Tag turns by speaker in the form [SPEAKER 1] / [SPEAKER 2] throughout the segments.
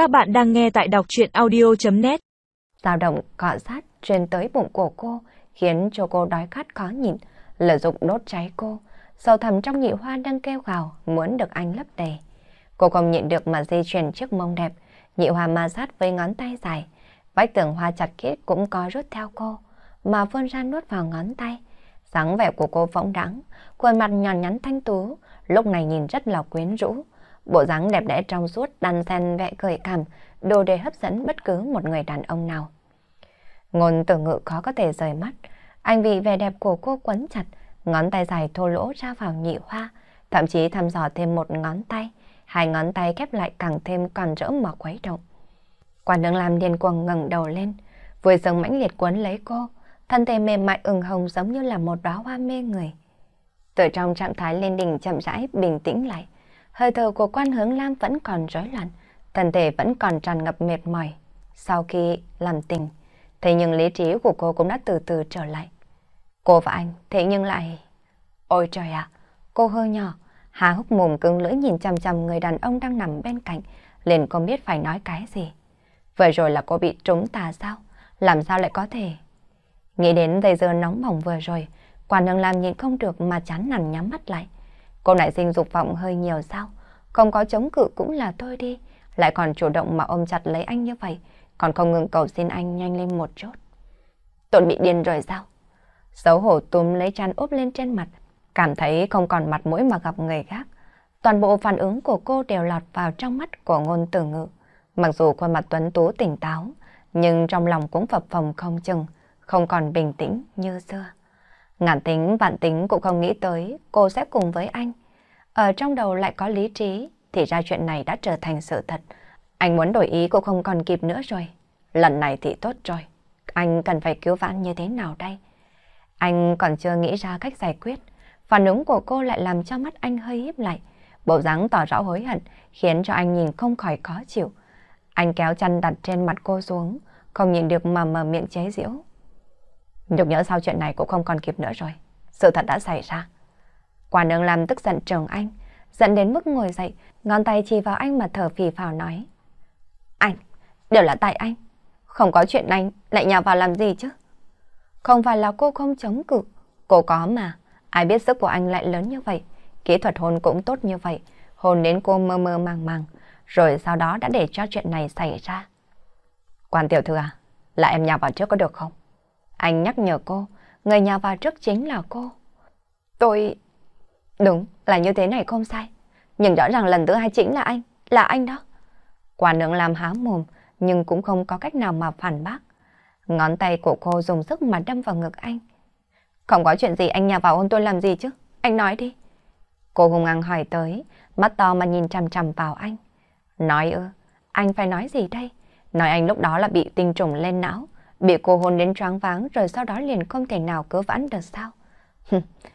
[SPEAKER 1] Các bạn đang nghe tại đọc chuyện audio.net
[SPEAKER 2] dao động cọ sát truyền tới bụng của cô, khiến cho cô đói khát khó nhịn, lợi dụng đốt cháy cô. Sâu thầm trong nhị hoa đang kêu gào, muốn được anh lấp đầy. Cô không nhịn được mà di chuyển chiếc mông đẹp, nhị hoa ma sát với ngón tay dài. Vách tường hoa chặt kết cũng có rút theo cô, mà vươn ra nuốt vào ngón tay. dáng vẻ của cô phóng đắng khuôn mặt nhòn nhắn thanh tú, lúc này nhìn rất là quyến rũ. Bộ dáng đẹp đẽ trong suốt đan xen vẻ gợi cảm, đồ để hấp dẫn bất cứ một người đàn ông nào. Ngôn tử ngự khó có thể rời mắt, anh vì vẻ đẹp của cô quấn chặt, ngón tay dài thô lỗ ra vào nhị hoa, thậm chí thăm dò thêm một ngón tay, hai ngón tay kép lại càng thêm còn rỡ mà quấy động. Quan đường làm điên cuồng ngẩng đầu lên, vui sướng mãnh liệt quấn lấy cô, thân thể mềm mại ửng hồng giống như là một đóa hoa mê người. Từ trong trạng thái lên đỉnh chậm rãi bình tĩnh lại, hơi thở của quan hướng lam vẫn còn rối loạn, thân thể vẫn còn tràn ngập mệt mỏi. Sau khi làm tình, thế nhưng lý trí của cô cũng đã từ từ trở lại. Cô và anh, thế nhưng lại... Ôi trời ạ, cô hơi nhỏ, hà hốc mồm cứng lưỡi nhìn chằm chằm người đàn ông đang nằm bên cạnh, liền không biết phải nói cái gì. Vừa rồi là cô bị trúng tà sao? Làm sao lại có thể? Nghĩ đến giây giờ nóng bỏng vừa rồi, quả nương làm nhìn không được mà chán nản nhắm mắt lại. Cô lại sinh dục vọng hơi nhiều sao? Không có chống cự cũng là thôi đi. Lại còn chủ động mà ôm chặt lấy anh như vậy. Còn không ngừng cầu xin anh nhanh lên một chút. Tôi bị điên rồi sao? Xấu hổ túm lấy chăn úp lên trên mặt. Cảm thấy không còn mặt mũi mà gặp người khác. Toàn bộ phản ứng của cô đều lọt vào trong mắt của ngôn tử ngự. Mặc dù khuôn mặt tuấn tú tỉnh táo, nhưng trong lòng cũng phập phồng không chừng, không còn bình tĩnh như xưa. Ngàn tính vạn tính cũng không nghĩ tới cô sẽ cùng với anh. Ở trong đầu lại có lý trí, thì ra chuyện này đã trở thành sự thật. Anh muốn đổi ý cũng không còn kịp nữa rồi. Lần này thì tốt rồi. Anh cần phải cứu vãn như thế nào đây? Anh còn chưa nghĩ ra cách giải quyết. Phản ứng của cô lại làm cho mắt anh hơi híp lại. Bộ dáng tỏ rõ hối hận khiến cho anh nhìn không khỏi khó chịu. Anh kéo chân đặt trên mặt cô xuống, không nhìn được mà mở miệng chế giễu. Nhục nhớ sau chuyện này cũng không còn kịp nữa rồi. Sự thật đã xảy ra. Quả nương làm tức giận trường anh, giận đến mức ngồi dậy, ngón tay chỉ vào anh mà thở phì phào nói. Anh, đều là tại anh. Không có chuyện anh, lại nhào vào làm gì chứ? Không phải là cô không chống cự, cô có mà. Ai biết sức của anh lại lớn như vậy, kỹ thuật hôn cũng tốt như vậy, hôn đến cô mơ mơ màng màng, rồi sau đó đã để cho chuyện này xảy ra. Quan tiểu thư à, là em nhào vào trước có được không? Anh nhắc nhở cô, người nhào vào trước chính là cô. Tôi... Đúng, là như thế này không sai. Nhưng rõ ràng lần thứ hai chính là anh, là anh đó. Quả nướng làm há mồm, nhưng cũng không có cách nào mà phản bác. Ngón tay của cô dùng sức mà đâm vào ngực anh. Không có chuyện gì anh nhà vào hôn tôi làm gì chứ? Anh nói đi. Cô hùng ngang hỏi tới, mắt to mà nhìn chằm chằm vào anh. Nói ư, anh phải nói gì đây? Nói anh lúc đó là bị tinh trùng lên não, bị cô hôn đến choáng váng rồi sau đó liền không thể nào cứu vãn được sao?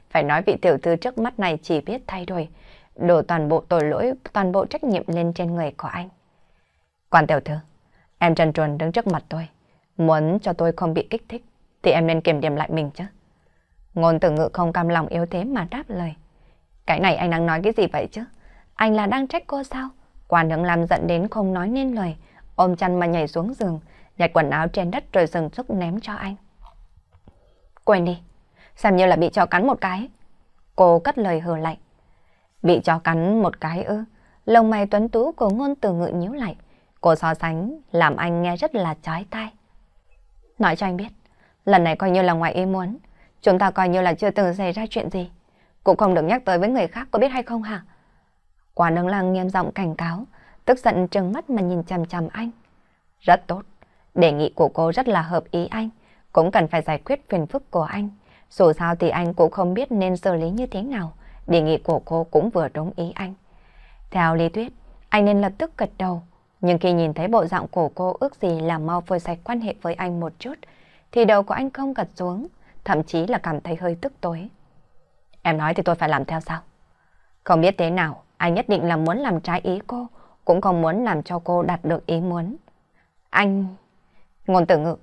[SPEAKER 2] phải nói vị tiểu thư trước mắt này chỉ biết thay đổi, đổ toàn bộ tội lỗi, toàn bộ trách nhiệm lên trên người của anh. Quan tiểu thư, em trần truồng đứng trước mặt tôi, muốn cho tôi không bị kích thích, thì em nên kiểm điểm lại mình chứ. Ngôn tử ngự không cam lòng yếu thế mà đáp lời. Cái này anh đang nói cái gì vậy chứ? Anh là đang trách cô sao? Quan đứng làm giận đến không nói nên lời, ôm chăn mà nhảy xuống giường, nhặt quần áo trên đất rồi dừng xúc ném cho anh. Quên đi, xem như là bị chó cắn một cái. Cô cất lời hờ lạnh. Bị chó cắn một cái ư, lông mày tuấn tú của ngôn từ ngự nhíu lại. Cô so sánh làm anh nghe rất là chói tai. Nói cho anh biết, lần này coi như là ngoài ý muốn. Chúng ta coi như là chưa từng xảy ra chuyện gì. Cũng không được nhắc tới với người khác có biết hay không hả? Quả nâng lang nghiêm giọng cảnh cáo, tức giận trừng mắt mà nhìn chằm chằm anh. Rất tốt, đề nghị của cô rất là hợp ý anh, cũng cần phải giải quyết phiền phức của anh. Dù sao thì anh cũng không biết nên xử lý như thế nào, đề nghị của cô cũng vừa đúng ý anh. Theo lý thuyết, anh nên lập tức gật đầu, nhưng khi nhìn thấy bộ dạng của cô ước gì là mau phơi sạch quan hệ với anh một chút, thì đầu của anh không gật xuống, thậm chí là cảm thấy hơi tức tối. Em nói thì tôi phải làm theo sao? Không biết thế nào, anh nhất định là muốn làm trái ý cô, cũng không muốn làm cho cô đạt được ý muốn. Anh... Ngôn tử ngự,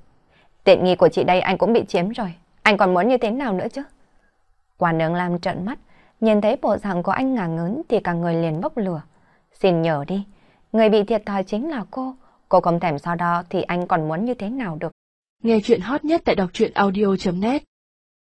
[SPEAKER 2] tiện nghi của chị đây anh cũng bị chiếm rồi, anh còn muốn như thế nào nữa chứ? Quả nương làm trợn mắt, nhìn thấy bộ dạng của anh ngả ngớn thì cả người liền bốc lửa. Xin nhờ đi, Người bị thiệt thòi chính là cô. Cô không thèm sau đó thì anh còn muốn như thế nào được.
[SPEAKER 1] Nghe chuyện hot nhất tại đọc truyện audio.net